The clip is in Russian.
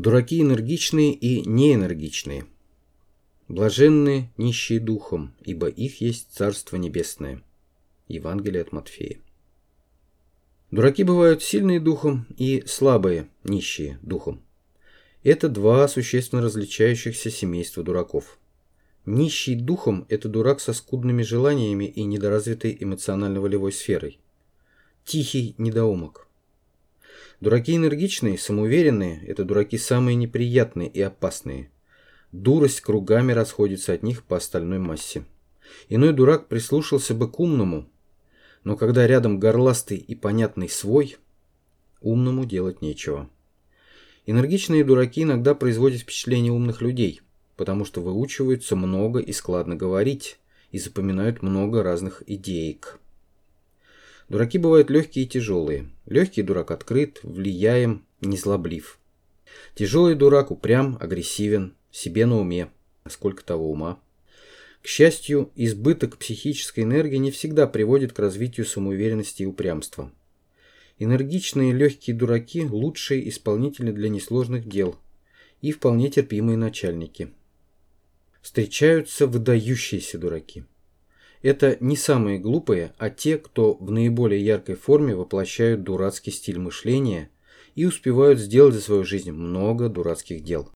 Дураки энергичные и неэнергичные. Блаженные нищие духом, ибо их есть Царство Небесное. Евангелие от Матфея. Дураки бывают сильные духом и слабые, нищие духом. Это два существенно различающихся семейства дураков. Нищий духом – это дурак со скудными желаниями и недоразвитой эмоционально-волевой сферой. Тихий недоумок – Дураки энергичные, самоуверенные – это дураки самые неприятные и опасные. Дурость кругами расходится от них по остальной массе. Иной дурак прислушался бы к умному, но когда рядом горластый и понятный свой, умному делать нечего. Энергичные дураки иногда производят впечатление умных людей, потому что выучиваются много и складно говорить, и запоминают много разных идеек. Дураки бывают легкие и тяжелые. Легкий дурак открыт, влияем, незлоблив. Тяжелый дурак упрям, агрессивен, себе на уме, сколько того ума. К счастью, избыток психической энергии не всегда приводит к развитию самоуверенности и упрямства. Энергичные легкие дураки – лучшие исполнители для несложных дел и вполне терпимые начальники. Встречаются выдающиеся дураки. Это не самые глупые, а те, кто в наиболее яркой форме воплощают дурацкий стиль мышления и успевают сделать за свою жизнь много дурацких дел.